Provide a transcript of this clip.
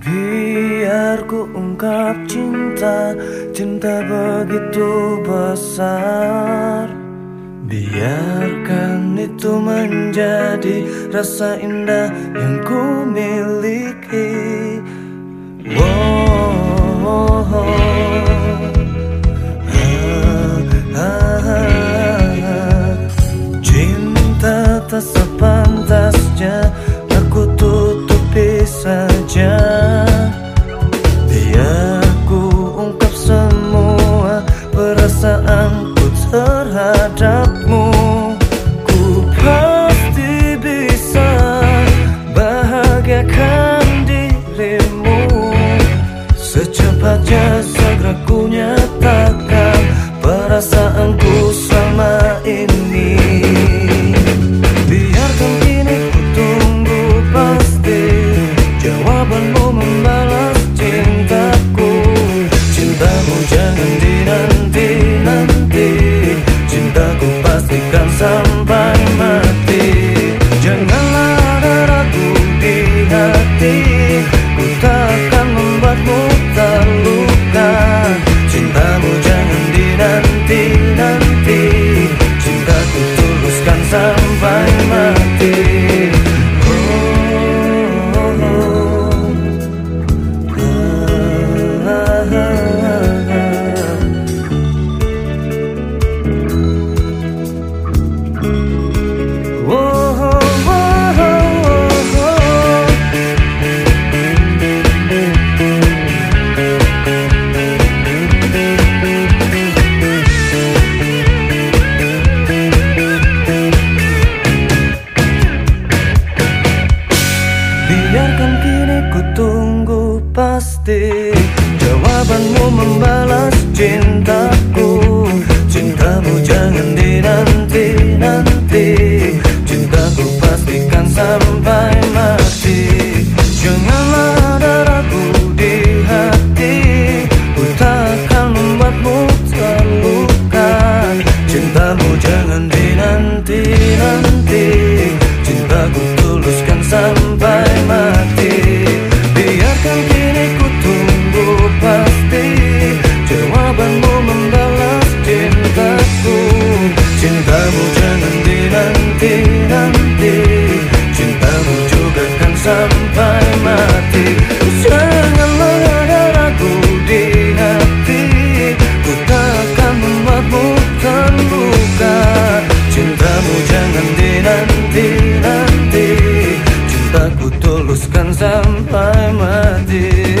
Biar ku ungkap cinta Cinta begitu besar Biarkan itu menjadi rasa indah yang ku miliki Oh, oh, oh. tak sepantasnya terhadapmu Ku pasti bisa bahagiakan dirimu. Secepatnya segera ku nyatakan perasaan pasti Jawabanmu membalas cintaku. Cintamu jangan dinanti-nanti Cintaku pastikan sampai mati. Jangan sampai mati